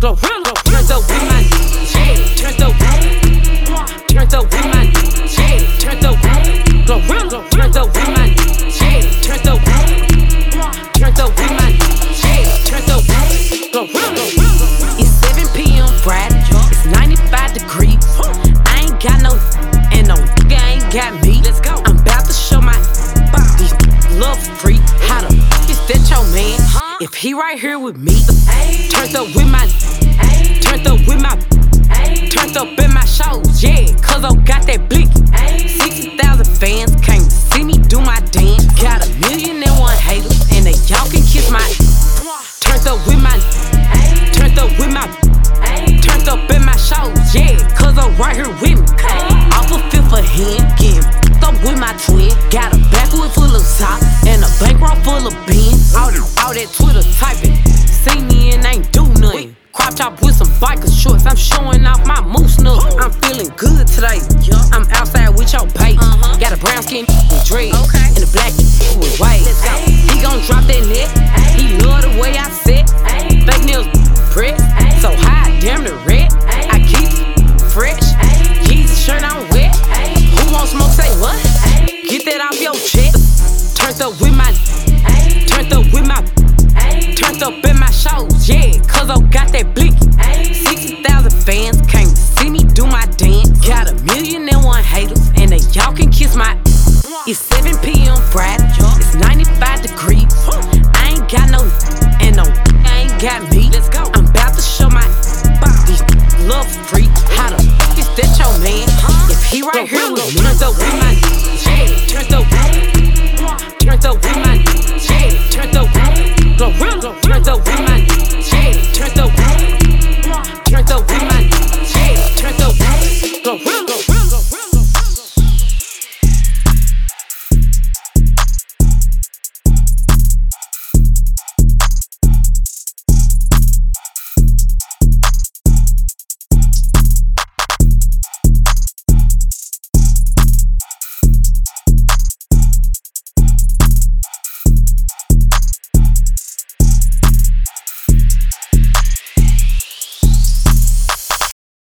Gorilla. Turned up with my yeah. Turned up. Turned up with my yeah. Turned up. Gorilla. Turned up with my yeah. Turned up. Turned up with my yeah. Turned up. Gorilla. It's 7 p.m. Friday. It's 95 degrees. I ain't got no and no nigga ain't got me. Let's go. I'm about to show my these love free. How the is that your man? If he right here with me, turned Twitter typing, see me and ain't do nothing. Crop top with some biker shorts, I'm showing off my moose nut. I'm feeling good today. I'm outside with your bait. Uh-huh. Got a brown skin with dreads and a black with waves. He gon' drop that net. He love the way I I got that blick. 60,000 fans